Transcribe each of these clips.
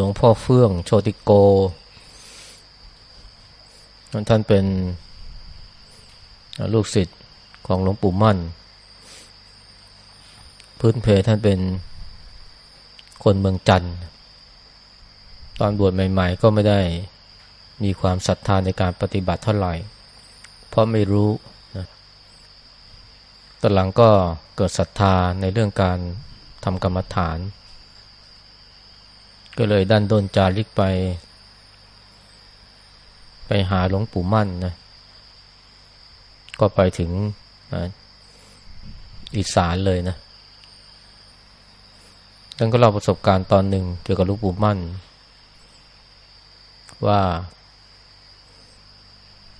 หลวงพ่อเฟื่องโชติโก ท่านเป็นลูกศิษย์ของหลวงปู่มั่น พื้นเพท่านเป็นคนเมืองจันทร์ตอนบวชใหม่ ๆ ก็ไม่ได้มีความศรัทธาในการปฏิบัติเท่าไหร่ เพราะไม่รู้นะตอนหลังก็เกิดศรัทธาในเรื่องการทำกรรมฐาน ก็เลยดันโดนจาริกไป ไปหาหลวงปู่มั่นนะ ก็ไปถึงอีสานเลยนะท่านก็เล่าประสบการณ์ตอนหนึ่งเกี่ยวกับหลวงปู่มั่น ว่า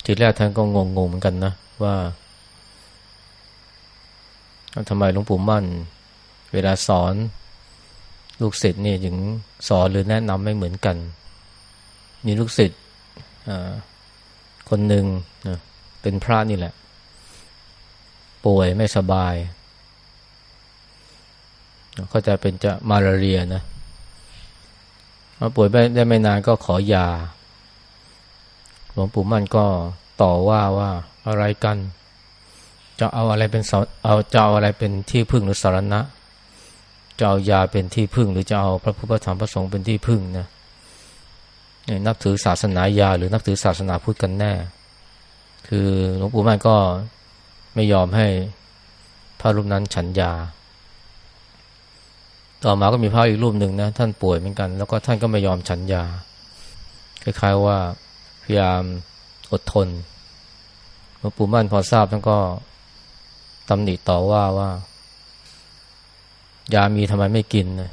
ทีแรกท่านก็งงๆเหมือนกันนะว่าทำไมหลวงปู่มั่น เวลาสอน ลูกศิษย์นี่ถึงสอนหรือแนะนำไม่เหมือนกัน มีลูกศิษย์คนหนึ่งเป็นพระนี่แหละ ป่วยไม่สบายเขาจะเป็นจะมาลาเรียนะมาป่วยได้ไม่นานก็ขอยา หลวงปู่มั่นก็ต่อว่าว่าอะไรกัน จะเอาอะไรเป็นเอาจะเอาอะไรเป็นที่พึ่งหรือสารณะ จะเอายาเป็นที่พึ่ง หรือจะเอาพระพุทธธรรมพระสงฆ์เป็นที่พึ่งนะนับถือศาสนายา หรือนับถือศาสนาพุทธกันแน่ คือหลวงปู่มั่นก็ไม่ยอมให้พระรูปนั้นฉันยา ต่อมาก็มีพระอีกรูปหนึ่งนะท่านป่วยเหมือนกัน แล้วก็ท่านก็ไม่ยอมฉันยา คล้ายๆว่าพยายามอดทนหลวงปู่มั่นพอทราบท่านก็ตำหนิต่อว่าว่า ยามีทำไมไม่กินนะ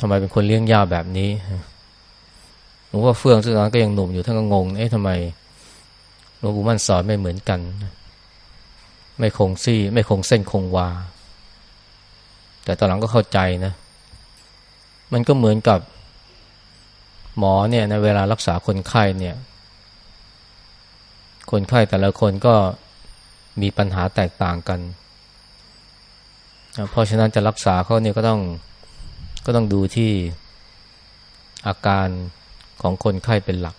ทำไมเป็นคนเลี้ยงยาแบบนี้หลวงพ่อเฟื่องซึ่งตอนนั้นก็ยังหนุ่มอยู่ท่านก็งง เอ๊ะทำไมหลวงปู่มั่นสอนไม่เหมือนกัน ไม่คงซี่ ไม่คงเส้นคงวา แต่ตอนหลังก็เข้าใจนะ มันก็เหมือนกับหมอเนี่ยในเวลารักษาคนไข้เนี่ย คนไข้แต่ละคนก็มีปัญหาแตกต่างกัน เพราะฉะนั้นจะรักษาเขาเนี่ยก็ต้องก็ต้องดูที่อาการของคนไข้เป็นหลัก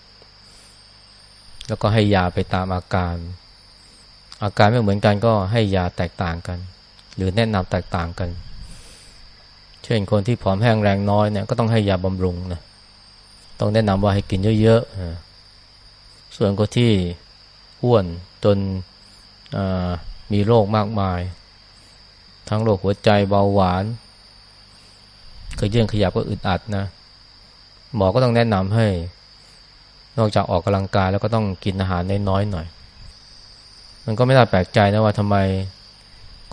แล้วก็ให้ยาไปตามอาการ อาการไม่เหมือนกันก็ให้ยาแตกต่างกัน หรือแนะนำแตกต่างกัน เช่นคนที่ผอมแห้งแรงน้อยเนี่ยก็ต้องให้ยาบำรุงนะต้องแนะนำว่าให้กินเยอะๆส่วนคนที่อ้วนจนมีโรคมากมาย ทั้งโรคหัวใจเบาหวานเคยยื่นขยับก็อึดอัดนะ หมอก็ต้องแนะนำให้ นอกจากออกกำลังกายแล้วก็ต้องกินอาหารน้อยๆหน่อย มันก็ไม่น่าแปลกใจนะว่าทำไม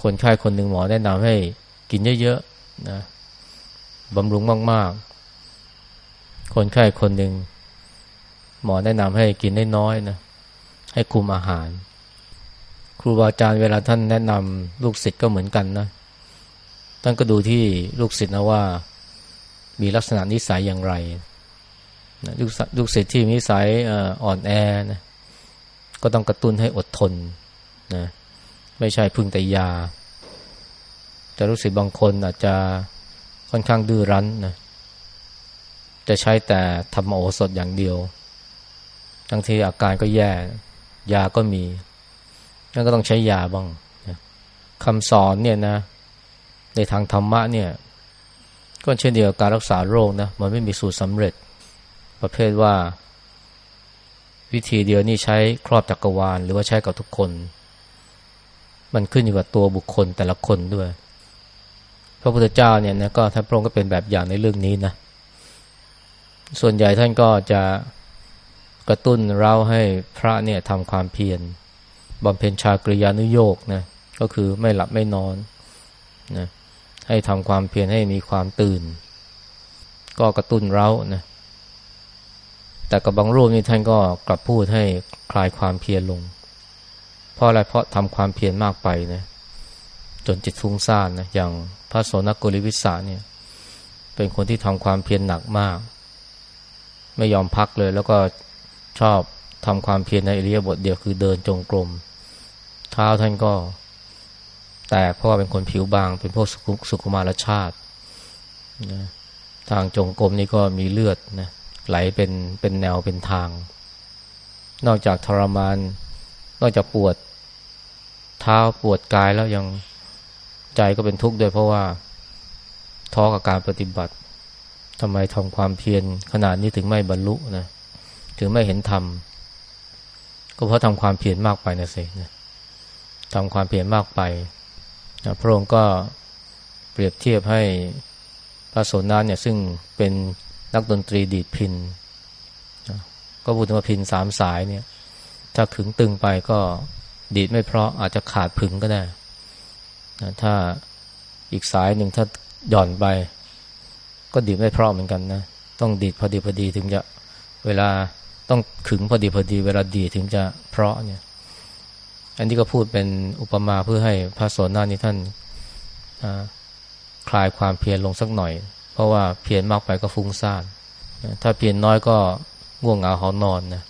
คนไข้คนหนึ่งหมอแนะนำให้กินเยอะๆนะบำรุงมากๆ คนไข้คนหนึ่งหมอแนะนำให้กินน้อยๆนะให้คุมอาหาร ครูบาอาจารย์เวลาท่านแนะนำลูกศิษย์ก็เหมือนกันนะ ท่านก็ดูที่ลูกศิษย์นะว่า มีลักษณะนิสัยอย่างไรลูกลูกศิษย์ที่มีนิสัยอ่อนแอนะก็ต้องกระตุ้นให้อดทนนะไม่ใช่พึ่งแต่ยาแต่ลูกศิษย์บางคนอาจจะค่อนข้างดื้อรั้นนะจะใช้แต่ทำโอสถอย่างเดียว ทั้งที่อาการก็แย่ ยาก็มี นั่นก็ต้องใช้ยาบ้างคำสอนเนี่ยนะ ในทางธรรมะเนี่ย ก็เช่นเดียวกับการรักษาโรคนะมันไม่มีสูตรสำเร็จ ประเภทว่า วิธีเดียวนี่ใช้ครอบจักรวาล หรือว่าใช้กับทุกคน มันขึ้นอยู่กับตัวบุคคลแต่ละคนด้วย พระพุทธเจ้าเนี่ยนะก็ท่านพระองค์ก็เป็นแบบอย่างในเรื่องนี้นะ ส่วนใหญ่ท่านก็จะกระตุ้นเราให้พระเนี่ยทำความเพียร บำเพ็ญชากริยานุโยกนะก็คือไม่หลับไม่นอนนะให้ทำความเพียรให้มีความตื่น ก็กระตุ้นเร้านะแต่กับบางรูปนี่ท่านก็กลับพูดให้คลายความเพียรลง เพราะอะไรเพราะทำความเพียรมากไปนะจนจิตฟุ้งซ่านนะอย่างพระโสนกุลิวิสาเนี่ยเป็นคนที่ทำความเพียรหนักมาก ไม่ยอมพักเลยแล้วก็ชอบทำความเพียรในอริยบทเดียวคือเดินจงกรม ท้าท่านก็แต่เพราะว่าเป็นคนผิวบาง เป็นพวกสุขุมารชาตินะทางจงกรมนี่ก็มีเลือดนะไหลเป็นเป็นแนวเป็นทาง นอกจากทรมาน นอกจากปวดเท้าปวดกายแล้วยังใจก็เป็นทุกข์ด้วยเพราะว่าท้อกับการปฏิบัติทำไมทำความเพียรขนาดนี้ถึงไม่บรรลุนะถึงไม่เห็นธรรมก็เพราะทำความเพียรมากไปนะสินะ ทำความเพียรมากไปนะพระองค์ก็เปรียบเทียบให้พระโสนานเนี่ยซึ่งเป็นนักดนตรีดีดพินนะก็พูดถึงว่าพินสามสายเนี่ย ถ้าขึงตึงไปก็ดีดไม่เพราะอาจจะขาดผึงก็ได้นะถ้าอีกสายหนึ่งถ้าหย่อนไป ก็ดีดไม่เพราะเหมือนกันนะ ต้องดีดพอดีพอดีถึงจะเวลาต้องขึงพอดีพอดี เวลาดีถึงจะเพราะเนี่ย อันนี้ก็พูดเป็นอุปมาเพื่อให้พระโสนานี้ท่านคลายความเพียรลงสักหน่อย เพราะว่าเพียรมากไปก็ฟุ้งซ่านถ้าเพียรน้อยก็ง่วงเหงาหอนอนนะ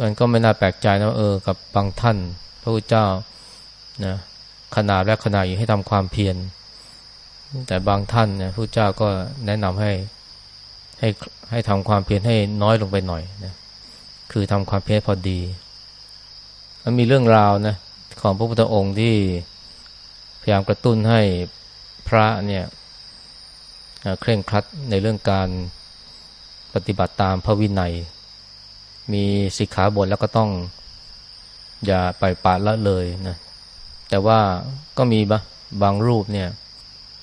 มันก็ไม่น่าแปลกใจนะเออ กับบางท่าน พระพุทธเจ้านะขนาดและขนาดอยู่ให้ทำความเพียรแต่บางท่านเนี่ยพระเจ้าก็แนะนำให้ให้ให้ทำความเพียรให้น้อยลงไปหน่อยนะคือทำความเพียรพอดี มันมีเรื่องราวนะของพระพุทธองค์ที่พยายามกระตุ้นให้พระเนี่ยเคร่งครัดในเรื่องการปฏิบัติตามพระวินัย มีสิกขาบทแล้วก็ต้องอย่าไปปาละเลยนะแต่ว่าก็มีบางรูปเนี่ย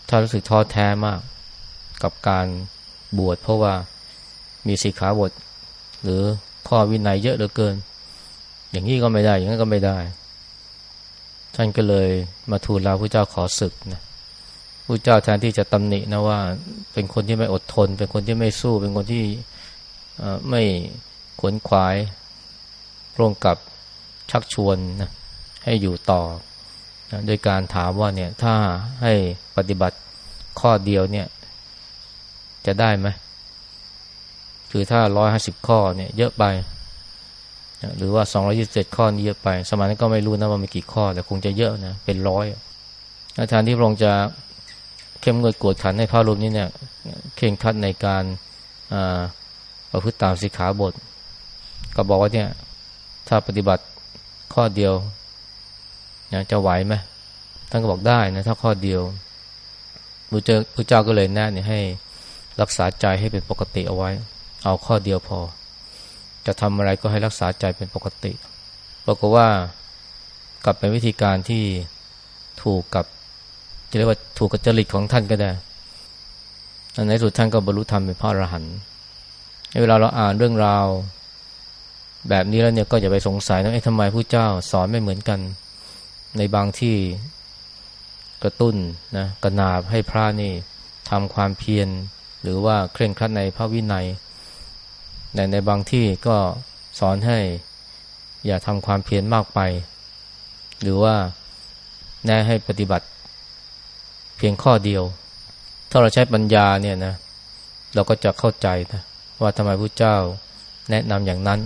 ถ้ารู้สึกท้อแท้มากกับการบวชเพราะว่ามีสิกขาบท หรือข้อวินัยเยอะเหลือเกิน อย่างนี้ก็ไม่ได้ อย่างนั้นก็ไม่ได้ ท่านก็เลยมาทูลลาพระเจ้าขอศึกนะพระเจ้าแทนที่จะตำหนินะว่า เป็นคนที่ไม่อดทน เป็นคนที่ไม่สู้ เป็นคนที่ไม่ขวนขวายพร่วงกับชักชวนนะให้อยู่ต่อนะโดยการถามว่าเนี่ยถ้าให้ปฏิบัติข้อเดียวเนี่ย จะได้ไหมคือถ้าร้อยห้าสิบข้อเนี่ย เยอะไป หรือว่าสองรอยี่สิบเจ็ดข้อนี้เยอะไป สมัยนั้นก็ไม่รู้นะว่ามีกี่ข้อ แต่คงจะเยอะนะ เป็นร้อยอาจารย์ที่พระองค์จะเข้มงวดกวดขันให้พระรูปนี้เนี่ย เข่งคัดในการประพฤติตามสิกขาบท ก็บอกว่าเนี่ย ถ้าปฏิบัติข้อเดียวจะไหวไหมท่านก็บอกได้นะ ถ้าข้อเดียวพระเจ้าพระเจ้าก็เลยแนะเนี่ยให้รักษาใจให้เป็นปกติเอาไว้ เอาข้อเดียวพอ จะทำอะไรก็ให้รักษาใจเป็นปกติปรากฏว่ากลับเป็นวิธีการที่ถูกกับจะเรียกว่าถูกกับจริตของท่านก็ได้ในสุดท่านก็บรรลุธรรมเป็นพระอรหันต์เวลาเราอ่านเรื่องราว แบบนี้แล้วเนี่ยก็อย่าไปสงสัยนะไอ้ทำไมผู้เจ้าสอนไม่เหมือนกัน ในบางที่กระตุ้นนะกระนาบให้พระนี่ทำความเพียรหรือว่าเคร่งครัดในพระวินัย ในในบางที่ก็สอนให้อย่าทำความเพียรมากไป หรือว่าแนะให้ปฏิบัติเพียงข้อเดียว ถ้าเราใช้ปัญญาเนี่ยนะ เราก็จะเข้าใจนะว่าทำไมพระเจ้าแนะนำอย่างนั้น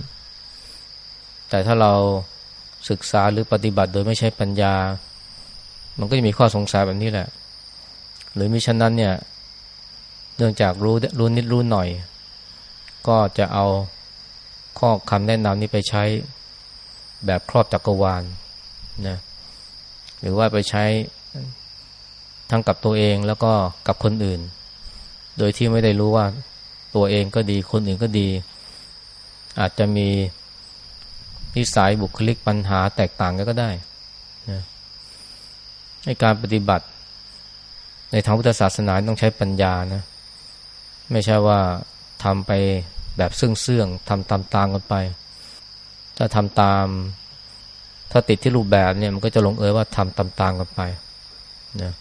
แต่ถ้าเราศึกษาหรือปฏิบัติโดยไม่ใช้ปัญญา มันก็จะมีข้อสงสัยแบบนี้แหละ หรือมิฉะนั้นเนี่ย เนื่องจากรู้รู้นิดรู้หน่อย ก็จะเอาข้อคำแนะนำนี้ไปใช้แบบครอบจักรวาลนะหรือว่าไปใช้ทั้งกับตัวเองแล้วก็กับคนอื่น โดยที่ไม่ได้รู้ว่าตัวเองก็ดีคนอื่นก็ดี อาจจะมีนิสัยบุคลิกปัญหาแตกต่างกันก็ได้นะในการปฏิบัติ ในทางพุทธศาสนาต้องใช้ปัญญานะ ไม่ใช่ว่า ทำไปแบบซึ่งเสื่องทำตามตามกันไป ถ้าทำตาม ถ้าติดที่รูปแบบเนี่ยมันก็จะลงเอยว่าทำตามตามกันไปนะ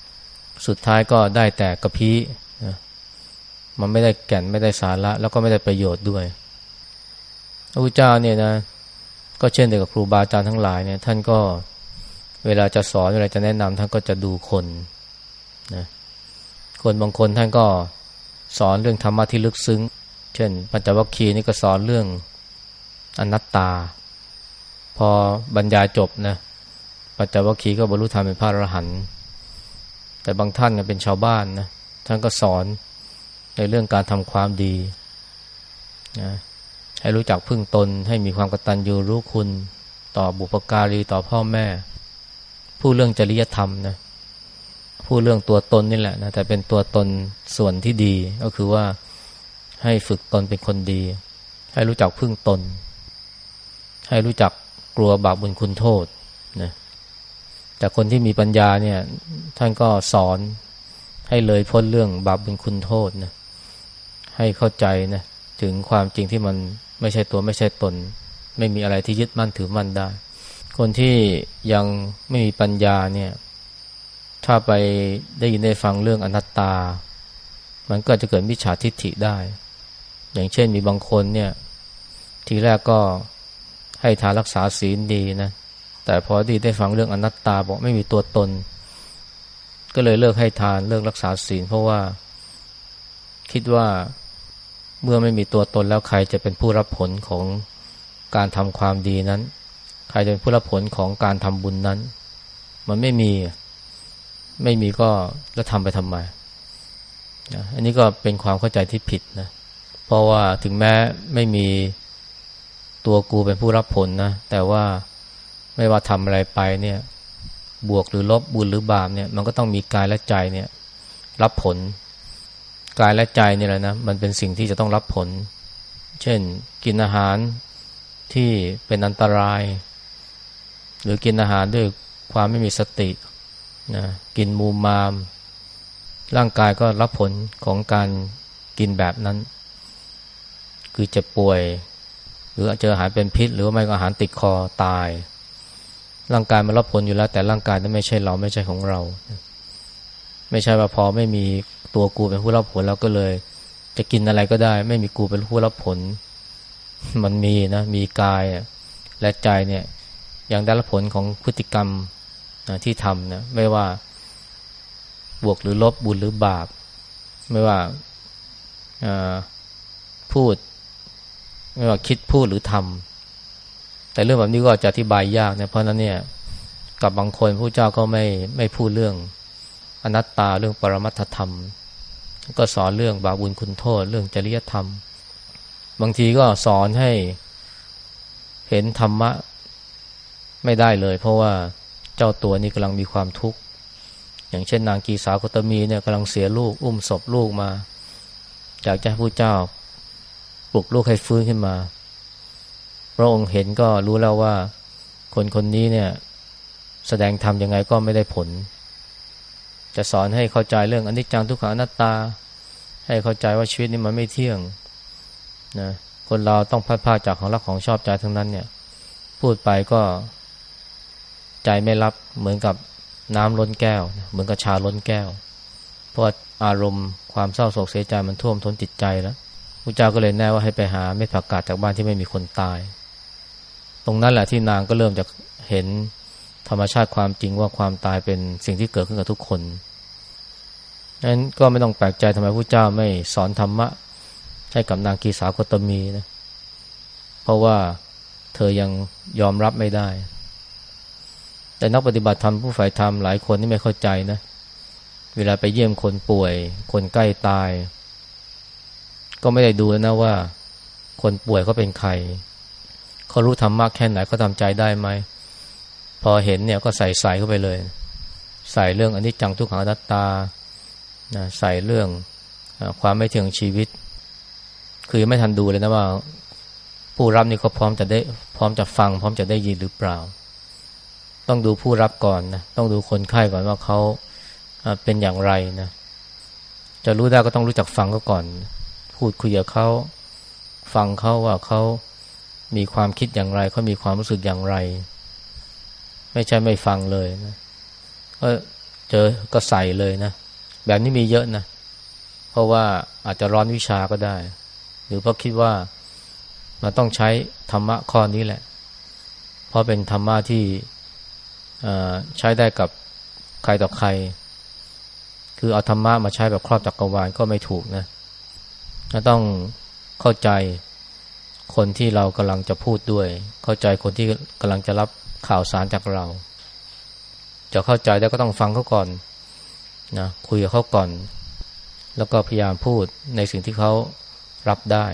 สุดท้ายก็ได้แต่กระพี้นะมันไม่ได้แก่นไม่ได้สาระ แล้วก็ไม่ได้ประโยชน์ด้วยพระพุทธเจ้าเนี่ยนะ ก็เช่นเดียวกับครูบาอาจารย์ทั้งหลายเนี่ย ท่านก็เวลาจะสอนเวลาจะแนะนำท่านก็จะดูคนนะคนบางคนท่านก็สอนเรื่องธรรมะที่ลึกซึ้ง เช่น ปัญจวัคคีย์นี่ก็สอนเรื่องอนัตตา พอบรรยายจบนะปัญจวัคคีย์ก็บรรลุธรรมเป็นพระอรหันต์แต่บางท่านก็เป็นชาวบ้านนะท่านก็สอนในเรื่องการทำความดีนะให้รู้จักพึ่งตน ให้มีความกตัญญูรู้คุณ ต่อบุปการีต่อพ่อแม่ ผู้เรื่องจริยธรรมนะผู้เรื่องตัวตนนี่แหละนะแต่เป็นตัวตนส่วนที่ดีก็คือว่า ให้ฝึกตนเป็นคนดี ให้รู้จักพึ่งตน ให้รู้จักกลัวบาปบุญคุณโทษนะแต่คนที่มีปัญญาเนี่ย ท่านก็สอนให้เลยพ้นเรื่องบาปบุญคุณโทษนะให้เข้าใจนะถึงความจริงที่มันไม่ใช่ตัวไม่ใช่ตน ไม่มีอะไรที่ยึดมั่นถือมั่นได้ คนที่ยังไม่มีปัญญาเนี่ย ถ้าไปได้ยินได้ฟังเรื่องอนัตตา มันก็จะเกิดมิจฉาทิฏฐิได้ อย่างเช่นมีบางคนเนี่ย ทีแรกก็ให้ทานรักษาศีลดีนะ แต่พอดีได้ฟังเรื่องอนัตตาบอกไม่มีตัวตน ก็เลยเลิกให้ทานเลิกรักษาศีล เพราะว่า คิดว่าเมื่อไม่มีตัวตนแล้วใครจะเป็นผู้รับผลของการทำความดีนั้น ใครจะเป็นผู้รับผลของการทำบุญนั้น มันไม่มีไม่มีก็แล้วทำไปทำไมนะอันนี้ก็เป็นความเข้าใจที่ผิดนะเพราะว่าถึงแม้ไม่มีตัวกูเป็นผู้รับผลนะ แต่ว่าไม่ว่าทำอะไรไปเนี่ย บวกหรือลบบุญหรือบาปเนี่ย มันก็ต้องมีกายและใจเนี่ย รับผล กายและใจนี่แหละนะ มันเป็นสิ่งที่จะต้องรับผล เช่น กินอาหารที่เป็นอันตราย หรือกินอาหารด้วยความไม่มีสตินะกินมูมาม ร่างกายก็รับผลของการกินแบบนั้น คือเจ็บป่วย หรือเจออาหารเป็นพิษ หรือไม่ก็อาหารติดคอตาย ร่างกายมันรับผลอยู่แล้ว แต่ร่างกายนั้นไม่ใช่เราไม่ใช่ของเรา ไม่ใช่ว่าพอไม่มีตัวกูเป็นผู้รับผลแล้วก็เลย จะกินอะไรก็ได้ ไม่มีกูเป็นผู้รับผล มันมีนะมีกายและใจเนี่ยยังได้รับผลของพฤติกรรมที่ทำนะไม่ว่าบวกหรือลบบุญหรือบาป ไม่ว่าพูด ไม่ว่าคิดพูดหรือทำแต่เรื่องแบบนี้ก็จะอธิบายยากนะเพราะนั้นเนี่ยกับบางคนผู้เจ้าก็ไม่ไม่พูดเรื่องอนัตตาเรื่องปรมัตถธรรม ก็สอนเรื่องบาบุญคุณโทษ เรื่องจริยธรรม บางทีก็สอนให้เห็นธรรมะไม่ได้เลย เพราะว่าเจ้าตัวนี้กำลังมีความทุกข์ อย่างเช่นนางกีสาวกตมีเนี่ยกำลังเสียลูก อุ้มศพลูกมาอยากจะให้ผู้เจ้า ปลุกลูกให้ฟื้นขึ้นมา พระองค์เห็นก็รู้แล้วว่า คนคนนี้เนี่ย แสดงธรรมยังไงก็ไม่ได้ผล จะสอนให้เข้าใจเรื่องอนิจจังทุกขังอนัตตา ให้เข้าใจว่าชีวิตนี้มันไม่เที่ยงนะคนเราต้องพัดพาจากของรักของชอบใจทั้งนั้นเนี่ย พูดไปก็ใจไม่รับเหมือนกับน้ำล้นแก้ว เหมือนกับชาล้นแก้ว เพราะอารมณ์ความเศร้าโศกเสียใจมันท่วมท้นจิตใจแล้ว พระเจ้าก็เลยแน่ว่าให้ไปหาไม่ผักกาดจากบ้านที่ไม่มีคนตาย ตรงนั้นแหละที่นางก็เริ่มจะเห็นธรรมชาติความจริงว่าความตายเป็นสิ่งที่เกิดขึ้นกับทุกคนนั้นก็ไม่ต้องแปลกใจทำไมพระเจ้าไม่สอนธรรมะให้กับนางกีสาวกตมีนะ เพราะว่าเธอยังยอมรับไม่ได้ แต่นักปฏิบัติธรรมผู้ฝ่ายธรรมหลายคนนี่ไม่เข้าใจนะ เวลาไปเยี่ยมคนป่วย คนใกล้ตาย ก็ไม่ได้ดูนะว่า คนป่วยเขาเป็นใครเขารู้ธรรมะแค่ไหนเขาทำใจได้ไหมพอเห็นเนี่ยก็ใส่ใส่เข้าไปเลย ใส่เรื่องอันนี้จังทุกขังอนัตตานะใส่เรื่องความไม่เที่ยงชีวิต คือไม่ทันดูเลยนะว่า ผู้รับนี่เขาพร้อมจะได้ พร้อมจะฟัง พร้อมจะได้ยินหรือเปล่า ต้องดูผู้รับก่อนนะต้องดูคนไข้ก่อนว่าเขาเป็นอย่างไรนะจะรู้ได้ก็ต้องรู้จักฟังเขาก่อน พูดคุยกับเขาฟังเขาว่าเขามีความคิดอย่างไรเขามีความรู้สึกอย่างไร ไม่ใช่ไม่ฟังเลยนะก็เจอก็ใส่เลยนะ แบบนี้มีเยอะนะ เพราะว่าอาจจะร้อนวิชาก็ได้ หรือเพราะคิดว่ามันต้องใช้ธรรมะข้อนี้แหละ เพราะเป็นธรรมะที่ใช้ได้กับใครต่อใคร คือเอาธรรมะมาใช้แบบครอบจักรวาลก็ไม่ถูกนะ ต้องเข้าใจคนที่เรากำลังจะพูดด้วย เข้าใจคนที่กำลังจะรับข่าวสารจากเรา จะเข้าใจแล้วก็ต้องฟังเขาก่อนนะคุยกับเขาก่อน แล้วก็พยายามพูดในสิ่งที่เขารับได้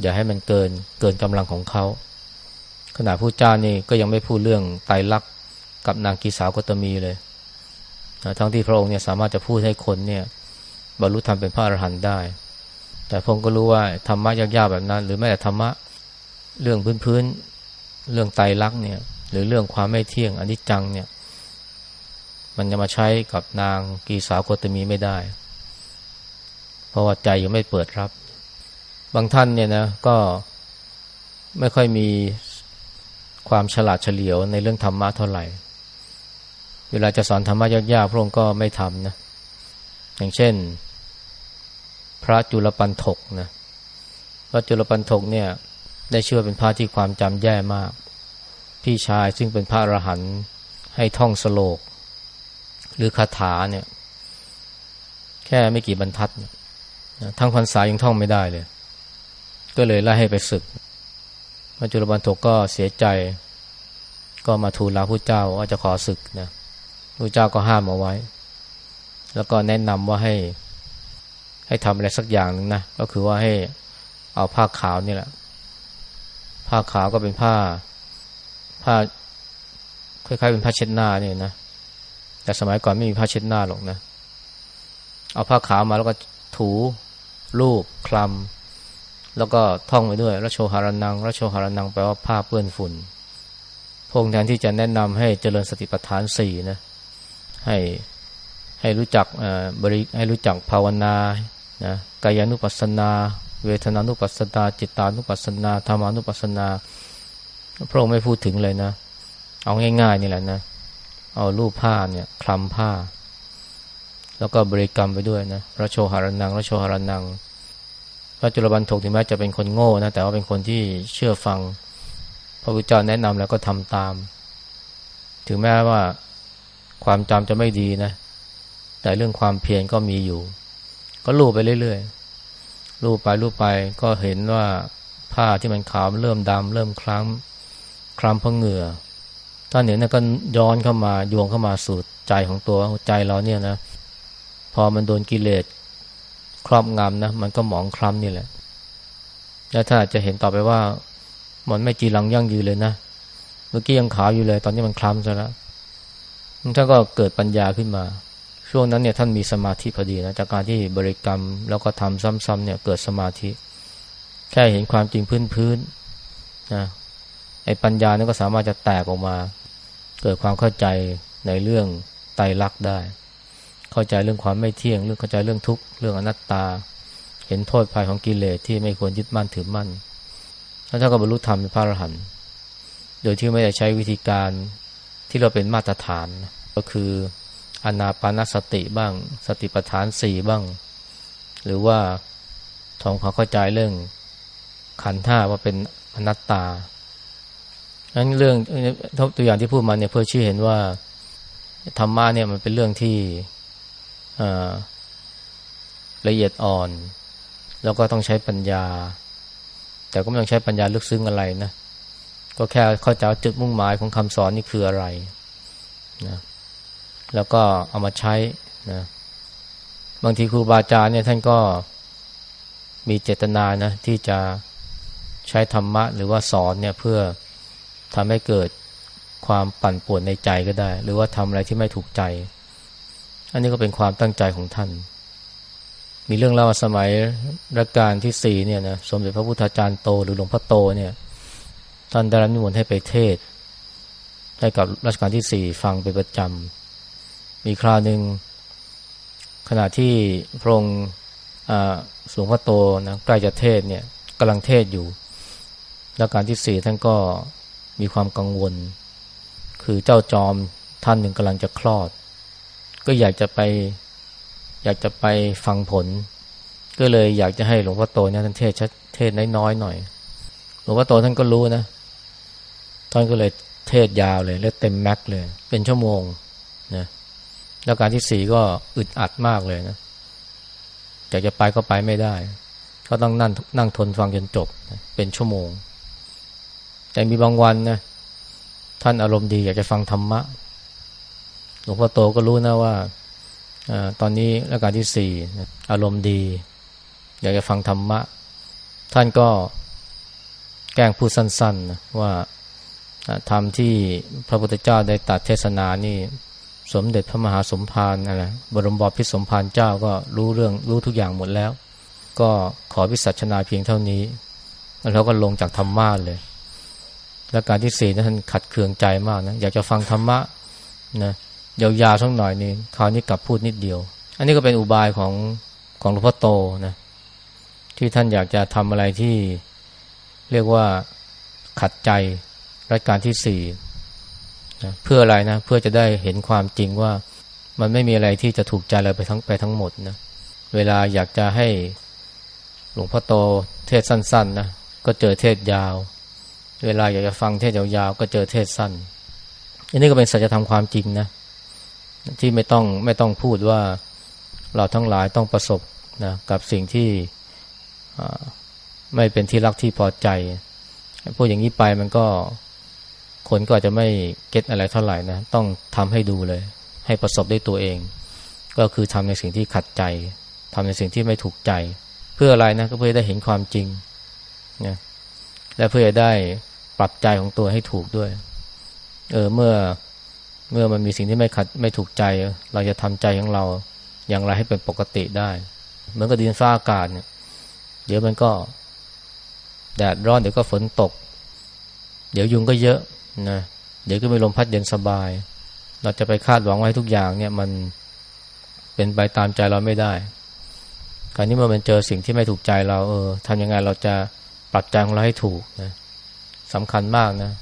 อย่าให้มันเกินเกินกำลังของเขาขณะผู้จ้านี่ก็ยังไม่พูดเรื่องไตรลักษณ์กับนางกีสาวกตมีเลยทั้งที่พระองค์เนี่ยสามารถจะพูดให้คนเนี่ยบรรลุธรรมเป็นพระอรหันต์ได้ แต่พงก็รู้ว่าธรรมะยากๆแบบนั้น หรือแม้แต่ธรรมะเรื่องพื้นๆเรื่องไตรลักษณ์เนี่ย หรือเรื่องความไม่เที่ยงอนิจจังเนี่ย มันจะมาใช้กับนางกีสาวโคตมีไม่ได้ เพราะว่าใจยังไม่เปิดรับ บางท่านเนี่ยนะก็ไม่ค่อยมีความฉลาดเฉลียวในเรื่องธรรมะเท่าไหร่ เวลาจะสอนธรรมะยากๆพระองค์ก็ไม่ทำนะ อย่างเช่น ระจุลปันถกนะพระจุลปันถกเนี่ยได้เชื่อเป็นพระที่ความจำแย่มาก พี่ชายซึ่งเป็นพระอรหันต์ให้ท่องสโลก หรือคาถาเนี่ย แค่ไม่กี่บรรทัดทั้งพรรษายังท่องไม่ได้เลย ก็เลยไล่ให้ไปศึกพระจุลปันถกก็เสียใจ ก็มาทูลลาผู้เจ้าว่าจะขอศึกนะผู้เจ้าก็ห้ามเอาไว้ แล้วก็แนะนำว่าให้ ให้ทำอะไรสักอย่างหนึ่งนะก็คือว่าให้เอาผ้าขาวนี่แหละ ผ้าขาวก็เป็นผ้า ผ้าคล้ายๆเป็นผ้าเช็ดหน้าเนี่ยนะแต่สมัยก่อนไม่มีผ้าเช็ดหน้าหรอกนะ เอาผ้าขาวมาแล้วก็ถูรูปคลำแล้วก็ท่องไปด้วยรัชโชหารนังรัชโชหารนังแปลว่าผ้าเปื้อนฝุ่นพงแทนที่จะแนะนำให้เจริญสติปัฏฐานสี่นะ ให้ให้รู้จักบริให้รู้จักภาวนา นะกายานุปัสสนา เวทนานุปัสสนาจิตานุปัสสนาธรรมานุปัสสนา พระองค์ไม่พูดถึงเลยนะ เอาง่ายๆนี่แหละนะเอารูปผ้าเนี่ยคลำผ้า แล้วก็บริกรรมไปด้วยนะรัชโชหารนังรัชโชหารนังพระจุลบันทกถึงแม้จะเป็นคนโง่นะแต่ว่าเป็นคนที่เชื่อฟัง พระพุทธเจ้าแนะนำแล้วก็ทำตาม ถึงแม้ว่าความจำจะไม่ดีนะ แต่เรื่องความเพียรก็มีอยู่ ก็ลูบไปเรื่อยๆลูบไปลูบไปก็เห็นว่าผ้าที่มันขาวเริ่มดำเริ่มคล้ำคล้ำเพราะเหงื่อท่านเห็นนะก็ย้อนเข้ามาโยงเข้ามาสู่ใจของตัวใจเราเนี่ยนะ พอมันโดนกิเลสครอบงำนะมันก็หมองคล้ำนี่แหละแล้วถ้าจะเห็นต่อไปว่า มันไม่จีรังยั่งยืนเลยนะเมื่อกี้ยังขาวอยู่เลย ตอนนี้มันคล้ำซะแล้วท่านก็เกิดปัญญาขึ้นมา ช่วงนั้นเนี่ยท่านมีสมาธิพอดีนะจากการที่บริกรรมแล้วก็ทำซ้ำๆเนี่ยเกิดสมาธิ แค่เห็นความจริงพื้นๆนะไอ้ปัญญานี่ก็สามารถจะแตกออกมา เกิดความเข้าใจในเรื่องไตรลักษณ์ได้ เข้าใจเรื่องความไม่เที่ยง เรื่องเข้าใจเรื่องทุกข์เรื่องอนัตตา เห็นโทษภัยของกิเลสที่ไม่ควรยึดมั่นถือมั่นแล้วถ้าก็บรรลุธรรมเป็นพระอรหันต์โดยที่ไม่ได้ใช้วิธีการที่เราเป็นมาตรฐานก็คือ อนาปานสติบ้าง สติปัฏฐานสี่บ้าง หรือว่าทองควาเข้าใจเรื่องขันธ์ท่าว่าเป็นอนัตตาดังนั้นเรื่องตัวอย่างที่พูดมาเนี่ยเพื่อชี้เห็นว่าธรรมะเนี่ยมันเป็นเรื่องที่ละเอียดอ่อน แล้วก็ต้องใช้ปัญญา แต่ก็ไม่ต้องใช้ปัญญาลึกซึ้งอะไรนะ ก็แค่เข้าใจจุดมุ่งหมายของคำสอนนี่คืออะไรนะ แล้วก็เอามาใช้นะบางทีครูบาอาจารย์เนี่ยท่านก็มีเจตนานะที่จะใช้ธรรมะหรือว่าสอนเนี่ยเพื่อทำให้เกิดความปั่นป่วนในใจก็ได้ หรือว่าทำอะไรที่ไม่ถูกใจ อันนี้ก็เป็นความตั้งใจของท่าน มีเรื่องเล่าสมัยรัชกาลที่สี่เนี่ยนะสมเด็จพระพุทธาจารย์โตหรือหลวงพ่อโตเนี่ยท่านได้รับนิมนต์ให้ไปเทศให้กับรัชกาลที่สี่ฟังเป็นประจำ มีคราวหนึ่งขณะที่พระองค์หลวงพ่อโตนะใกล้จะเทศเนี่ยกำลังเทศอยู่รัชกาลที่สี่ท่านก็มีความกังวล คือเจ้าจอมท่านหนึ่งกำลังจะคลอด ก็อยากจะไปอยากจะไปฟังผล ก็เลยอยากจะให้หลวงพ่อโตเนี่ยท่านเทศชัดเทศน้อยๆหน่อย หลวงพ่อโตท่านก็รู้นะท่านก็เลยเทศยาวเลย และเต็มแม็กเลย เป็นชั่วโมงนะ แล้วการที่สี่ก็อึดอัดมากเลยนะอยากจะไปก็ไปไม่ได้ ก็ต้องนั่งนั่งทนฟังจนจบเป็นชั่วโมง แต่มีบางวันนะท่านอารมณ์ดีอยากจะฟังธรรมะหลวงพ่อโตก็รู้นะว่าอตอนนี้รัชกาลที่สี่อารมณ์ดี อยากจะฟังธรรมะ ท่านก็แกล้งพูดสั้นๆนะว่าธรรมที่พระพุทธเจ้าได้ตัดเทศนานี่ สมเด็จพระมหาสมภารอะไรบรมบพิสมภารเจ้าก็รู้เรื่องรู้ทุกอย่างหมดแล้ว ก็ขอวิสัชนาเพียงเท่านี้ แล้วก็ลงจากธรรมะเลย และการที่สี่นะท่านขัดเคืองใจมากนะอยากจะฟังธรรมะนะยาวๆสักหน่อยนี่คราวนี้กลับพูดนิดเดียว อันนี้ก็เป็นอุบายของของหลวงพ่อโตนะที่ท่านอยากจะทำอะไรที่เรียกว่าขัดใจรัชการที่สี่ นะเพื่ออะไรนะ เพื่อจะได้เห็นความจริงว่า มันไม่มีอะไรที่จะถูกใจเราไปทั้งไปทั้งหมดนะเวลาอยากจะให้หลวงพ่อโตเทศสั้นๆนะก็เจอเทศยาว เวลาอยากจะฟังเทศยาวๆก็เจอเทศสั้น อันนี้ก็เป็นสัจธรรมความจริงนะที่ไม่ต้องไม่ต้องพูดว่าเราทั้งหลายต้องประสบนะกับสิ่งที่ไม่เป็นที่รักที่พอใจพูดอย่างนี้ไปมันก็ คนก็อาจจะไม่เก็ตอะไรเท่าไหร่นะต้องทำให้ดูเลย ให้ประสบด้วยตัวเอง ก็คือทำในสิ่งที่ขัดใจทำในสิ่งที่ไม่ถูกใจ เพื่ออะไรนะก็เพื่อได้เห็นความจริงนะและเพื่อได้ปรับใจของตัวให้ถูกด้วย เออเมื่อเมื่อมันมีสิ่งที่ไม่ขัดไม่ถูกใจ เราจะทำใจของเราอย่างไรให้เป็นปกติได้เหมือนกับดินฟ้าอากาศเนี่ยเดี๋ยวมันก็ แดดร้อนเดี๋ยวก็ฝนตก เดี๋ยวยุงก็เยอะ นะเดี๋ยวก็มีลมพัดเย็นสบาย เราจะไปคาดหวังไว้ทุกอย่างเนี่ยมันเป็นไปตามใจเราไม่ได้การนี้เมื่อมันเจอสิ่งที่ไม่ถูกใจเราเออทำยังไงเราจะปรับใจของเราให้ถูกนะสำคัญมากนะ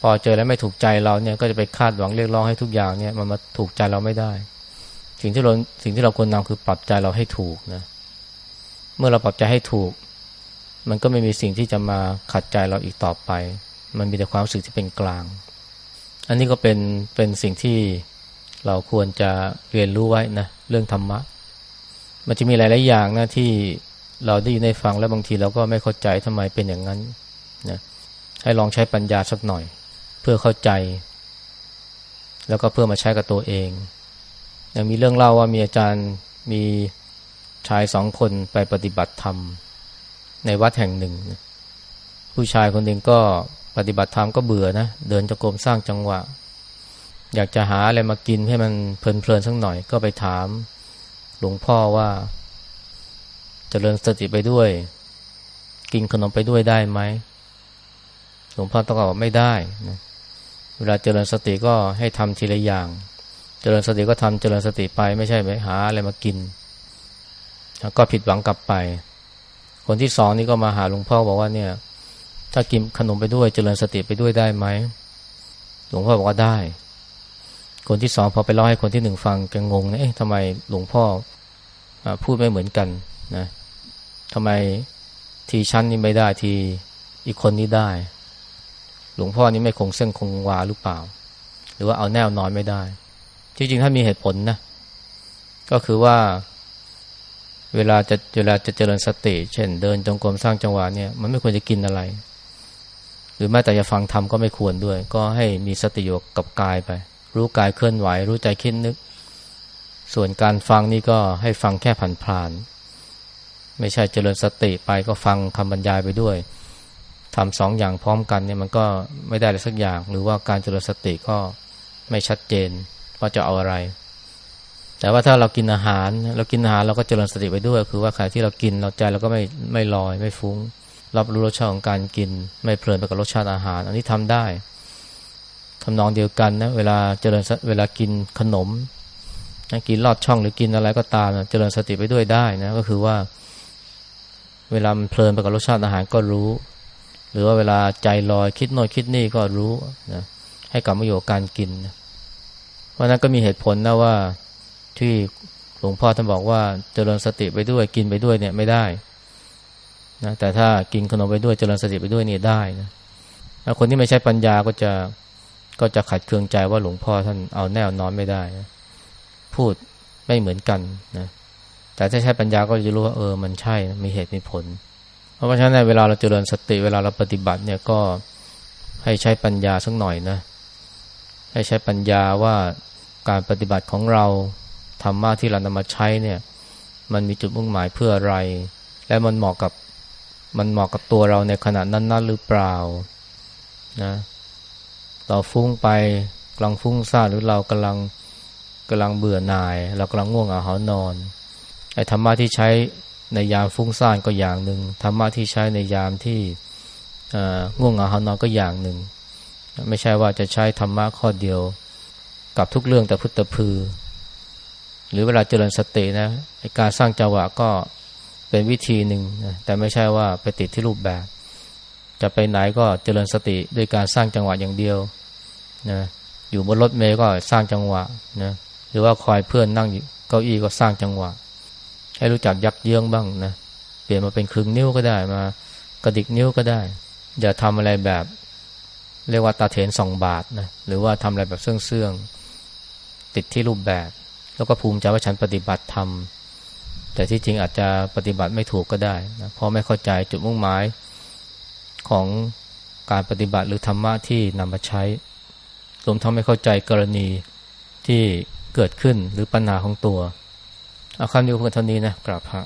พอเจอแล้วไม่ถูกใจเราเนี่ยก็จะไปคาดหวังเรียกร้องให้ทุกอย่างเนี่ยมันมาถูกใจเราไม่ได้ สิ่งที่เราสิ่งที่เราควรนำคือปรับใจเราให้ถูกนะเมื่อเราปรับใจให้ถูก มันก็ไม่มีสิ่งที่จะมาขัดใจเราอีกต่อไป มันมีแต่ความรู้สึกที่เป็นกลาง อันนี้ก็เป็นเป็นสิ่งที่เราควรจะเรียนรู้ไว้นะเรื่องธรรมะ มันจะมีหลาย ๆ อย่างนะที่เราได้ยินได้ฟังแล้วบางทีเราก็ไม่เข้าใจทำไมเป็นอย่างนั้นนะให้ลองใช้ปัญญาสักหน่อย เพื่อเข้าใจ แล้วก็เพื่อมาใช้กับตัวเองยังมีเรื่องเล่าว่ามีอาจารย์มีชายสองคนไปปฏิบัติธรรม ในวัดแห่งหนึ่ง ผู้ชายคนหนึ่งก็ ปฏิบัติธรรมก็เบื่อนะเดินจงกรมสร้างจังหวะ อยากจะหาอะไรมากินให้มันเพลินๆสักหน่อยก็ไปถาม หลวงพ่อว่าจเจริญสติไปด้วย กินขนมไปด้วยได้ไหมหลวงพ่อต้องบอกไม่ได้นะเวลาเจริญสติก็ให้ทำทีละอย่าง เจริญสติก็ทำเจริญสติไปไม่ใช่ไปหาอะไรมากินแล้วก็ผิดหวังกลับไป คนที่สองนี่ก็มาหาหลวงพ่อบอกว่าเนี่ย ถ้ากินขนมไปด้วยเจริญสติไปด้วยได้ไหมหลวงพ่อบอกว่าได้ คนที่สองพอไปเล่าให้คนที่หนึ่งฟังแกงงนะเอ๊ะทำไมหลวงพ่ออพูดไม่เหมือนกันนะทำไมทีชั้นนี้ไม่ได้ทีอีกคนนี้ได้ หลวงพ่อนี้ไม่คงเส้นคงวาหรือเปล่า หรือว่าเอาแนวนอนไม่ได้ จริงๆถ้ามีเหตุผลนะ ก็คือว่าเวลาจะเวลาจะเจริญสติ เช่น เดินจงกรมสร้างจังหวะเนี่ย มันไม่ควรจะกินอะไร หรือแม้แต่จะฟังธรรมก็ไม่ควรด้วย ก็ให้มีสติอยู่กับกายไป รู้กายเคลื่อนไหว รู้ใจคิดนึก ส่วนการฟังนี่ก็ให้ฟังแค่ผ่านพาน ไม่ใช่เจริญสติไปก็ฟังคำบรรยายไปด้วยทำสองอย่างพร้อมกันเนี่ยมันก็ไม่ได้เลยสักอย่าง หรือว่าการเจริญสติก็ไม่ชัดเจนว่าจะเอาอะไร แต่ว่าถ้าเรากินอาหาร เรากินอาหารเราก็เจริญสติไปด้วย คือว่าขณะที่เรากินเราใจเราก็ไม่ไม่ลอยไม่ฟุง้ง รับรู้รสชาติของการกิน ไม่เพลินไปกับรสชาติอาหาร อันนี้ทำได้ทำนองเดียวกันนะเวลาเจริญเวลากินขนมกินลอดช่องหรือกินอะไรก็ตามเจริญสติไปด้วยได้นะก็คือว่า เวลามันเพลินไปกับรสชาติอาหารก็รู้ หรือว่าเวลาใจลอยคิดโน่นคิดนี่ก็รู้นะให้กลับมาอยู่กับการกินนะเพราะนั้นก็มีเหตุผลนะว่าที่หลวงพ่อท่านบอกว่าเจริญสติไปด้วยกินไปด้วยเนี่ยไม่ได้ นะแต่ถ้ากินขนมไปด้วยเจริญสติไปด้วยนี่ได้นะคนที่ไม่ใช่ปัญญาก็จะก็จะขัดเคืองใจว่าหลวงพ่อท่านเอาแน่นอนไม่ได้นะพูดไม่เหมือนกันนะแต่ถ้าใช้ปัญญาก็จะรู้ว่าเออมันใช่มีเหตุมีผล เพราะฉะนั้นเวลาเราเจริญสติเวลาเราปฏิบัติเนี่ยก็ให้ใช้ปัญญาสักหน่อยนะให้ใช้ปัญญาว่าการปฏิบัติของเราธรรมะที่เรานำมาใช้เนี่ย มันมีจุดมุ่งหมายเพื่ออะไร และมันเหมาะกับ มันเหมาะกับตัวเราในขณะนั้นๆหรือเปล่านะเราฟุ้งไปกำลังฟุ้งซ่านหรือเรากำลังกำลังเบื่อหน่าย เรากำลังง่วงเหานอนไอ้ธรรมะที่ใช้ในยามฟุ้งซ่านก็อย่างหนึ่งธรรมะที่ใช้ในยามที่ง่วงเหงาหานอนก็อย่างหนึ่ง ไม่ใช่ว่าจะใช้ธรรมะข้อเดียว กับทุกเรื่องแต่พุทธพือ หรือเวลาเจริญสตินะการสร้างจังหวะก็ เป็นวิธีหนึ่งนะแต่ไม่ใช่ว่าไปติดที่รูปแบบ จะไปไหนก็เจริญสติด้วยการสร้างจังหวะอย่างเดียวนะอยู่บนรถเมล์ก็สร้างจังหวะนะหรือว่าคอยเพื่อนนั่งเก้าอี้ก็สร้างจังหวะ ให้รู้จักยักเยื้องบ้างนะเปลี่ยนมาเป็นครึ่งนิ้วก็ได้มากระดิกนิ้วก็ได้ อย่าทำอะไรแบบ เรียกว่าตาเถนสองบาทนะหรือว่าทำอะไรแบบเสื่องๆติดที่รูปแบบ แล้วก็ภูมิใจว่าฉันปฏิบัติธรรม แต่ที่จริงอาจจะปฏิบัติไม่ถูกก็ได้นะเพราะไม่เข้าใจจุดมุ่งหมายของการปฏิบัติหรือธรรมะที่นำมาใช้รวมทั้งไม่เข้าใจกรณีที่เกิดขึ้นหรือปัญหาของตัว เอาคำนี้เพียงเท่านี้นะกราบพระ